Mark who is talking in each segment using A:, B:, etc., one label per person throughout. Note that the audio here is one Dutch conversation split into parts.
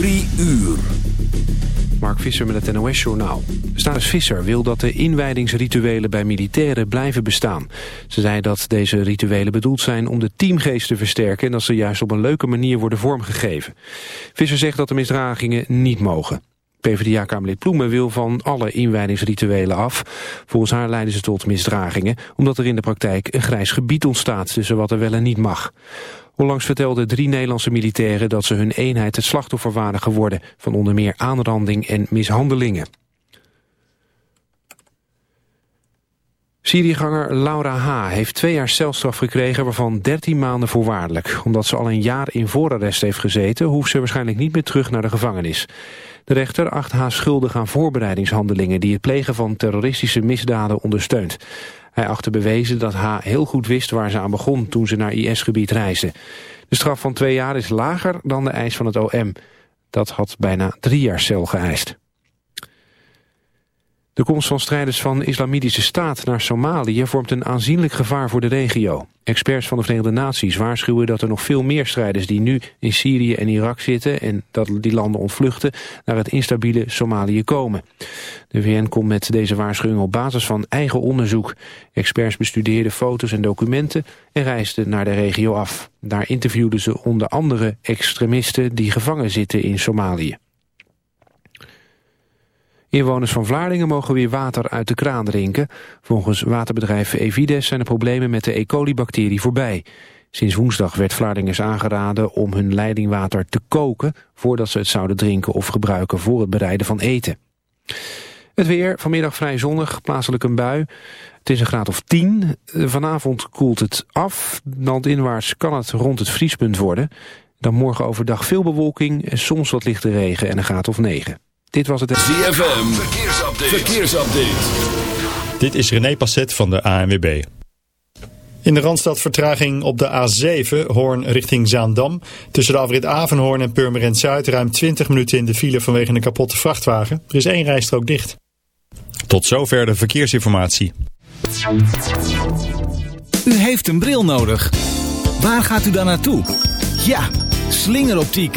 A: Drie uur.
B: Mark Visser met het NOS-journaal. Status Visser wil dat de inwijdingsrituelen bij militairen blijven bestaan. Ze zei dat deze rituelen bedoeld zijn om de teamgeest te versterken... en dat ze juist op een leuke manier worden vormgegeven. Visser zegt dat de misdragingen niet mogen. PvdA-kamerlid Ploemen wil van alle inwijdingsrituelen af. Volgens haar leiden ze tot misdragingen... omdat er in de praktijk een grijs gebied ontstaat tussen wat er wel en niet mag. Onlangs vertelden drie Nederlandse militairen dat ze hun eenheid het slachtoffer waren geworden van onder meer aanranding en mishandelingen. Syriëganger Laura H. heeft twee jaar celstraf gekregen, waarvan 13 maanden voorwaardelijk. Omdat ze al een jaar in voorarrest heeft gezeten, hoeft ze waarschijnlijk niet meer terug naar de gevangenis. De rechter acht haar schuldig aan voorbereidingshandelingen die het plegen van terroristische misdaden ondersteunt. Hij achtte bewezen dat H. heel goed wist waar ze aan begon toen ze naar IS-gebied reisde. De straf van twee jaar is lager dan de eis van het OM. Dat had bijna drie jaar cel geëist. De komst van strijders van Islamitische Staat naar Somalië vormt een aanzienlijk gevaar voor de regio. Experts van de Verenigde Naties waarschuwen dat er nog veel meer strijders die nu in Syrië en Irak zitten en dat die landen ontvluchten naar het instabiele Somalië komen. De VN komt met deze waarschuwing op basis van eigen onderzoek. Experts bestudeerden foto's en documenten en reisden naar de regio af. Daar interviewden ze onder andere extremisten die gevangen zitten in Somalië. Inwoners van Vlaardingen mogen weer water uit de kraan drinken. Volgens waterbedrijf Evides zijn de problemen met de E. coli-bacterie voorbij. Sinds woensdag werd Vlaardingers aangeraden om hun leidingwater te koken... voordat ze het zouden drinken of gebruiken voor het bereiden van eten. Het weer, vanmiddag vrij zonnig, plaatselijk een bui. Het is een graad of 10. Vanavond koelt het af. Landinwaarts kan het rond het vriespunt worden. Dan morgen overdag veel bewolking en soms wat lichte regen en een graad of 9. Dit was het...
A: ZFM, verkeersupdate. verkeersupdate.
C: Dit is René Passet van de ANWB. In de Randstad vertraging op de A7, Hoorn richting Zaandam. Tussen de afrit Avenhoorn en Purmerend Zuid ruim 20 minuten in de file vanwege een kapotte vrachtwagen. Er is één rijstrook dicht. Tot zover de verkeersinformatie.
D: U heeft een bril nodig. Waar gaat u dan naartoe? Ja, slingeroptiek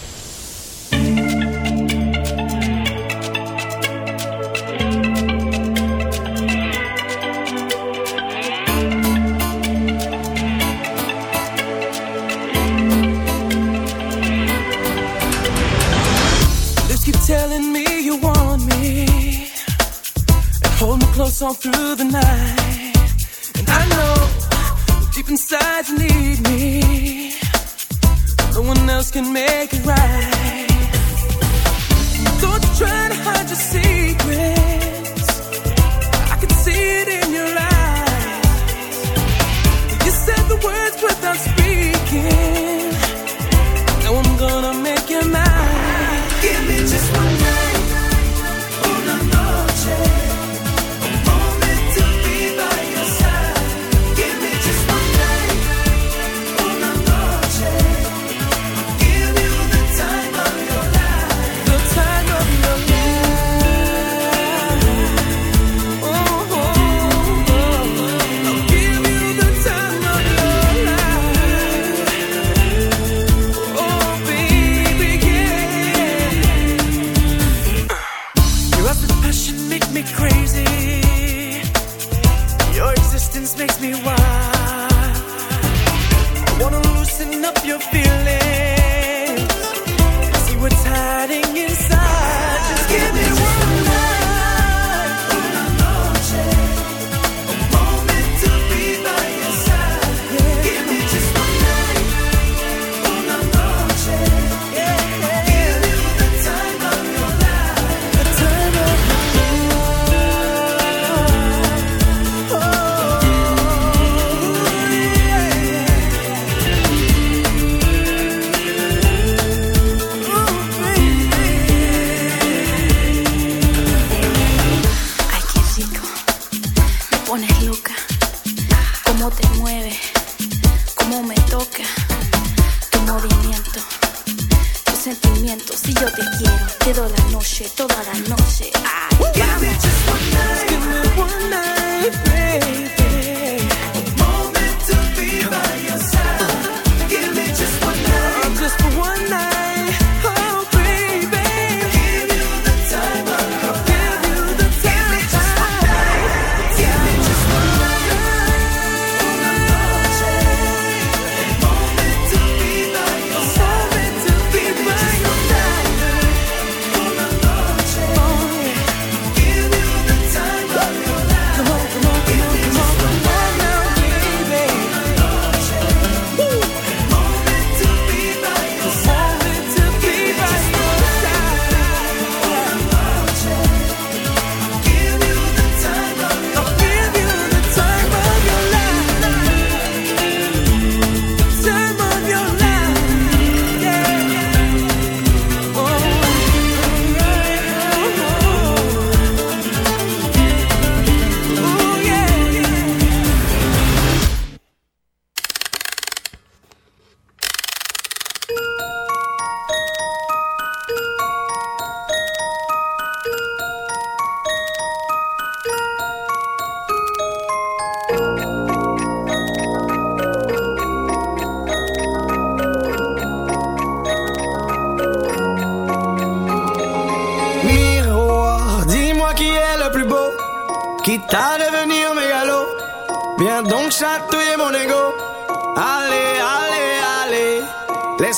E: all through the night. And I know deep inside you need me. No one else can make it right. Don't you try to hide your secrets.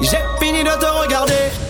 F: J'ai fini de te regarder.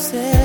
G: said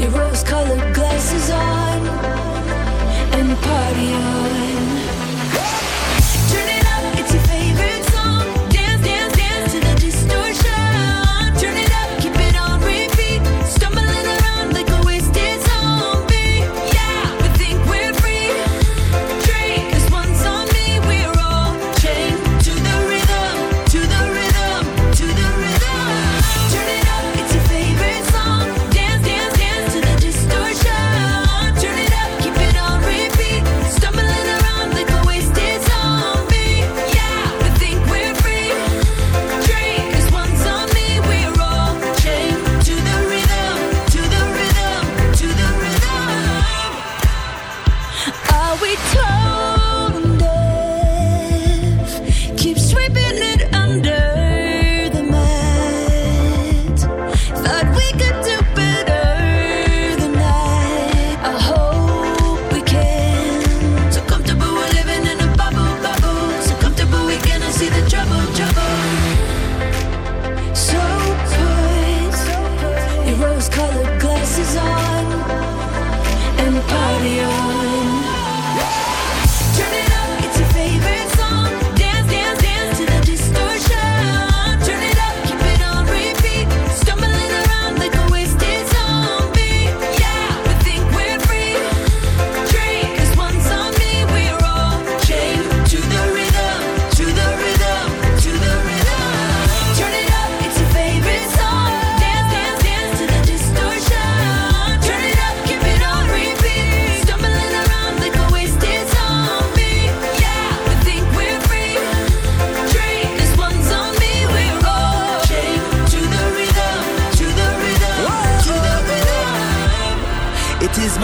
G: Your rose colored glasses on, and party on.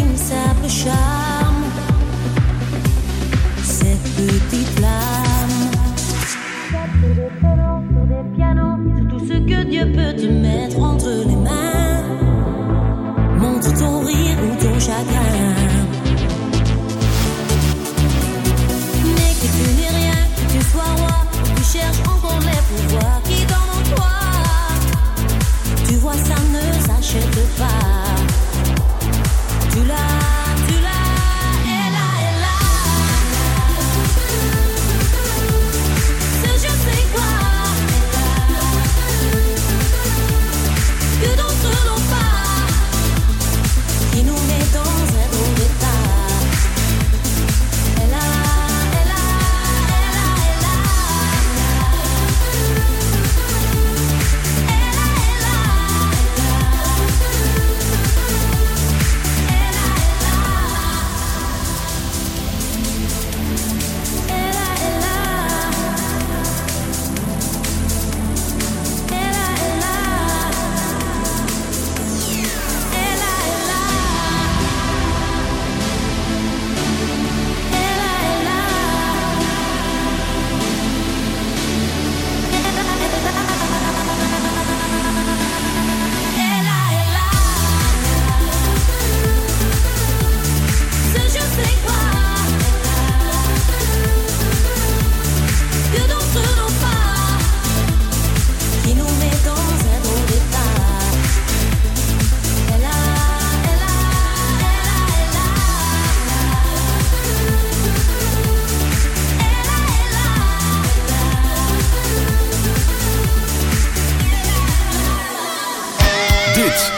H: começa a bruxar.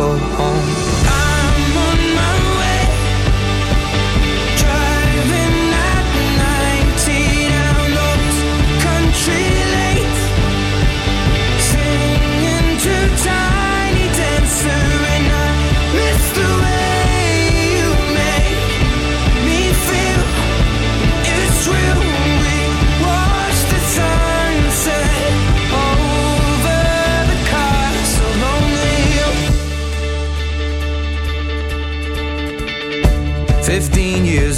E: go home.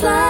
I: fly,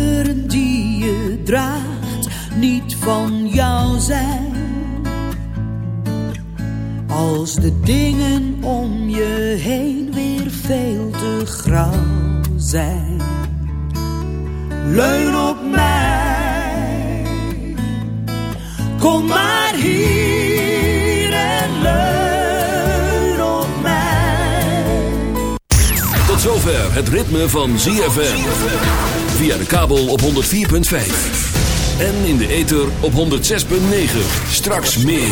A: Als de dingen om je heen weer veel te grauw zijn. Leun op mij. Kom maar hier en leun op mij.
J: Tot zover het ritme van ZFM. Via de kabel op 104.5. En in de ether op 106.9. Straks meer.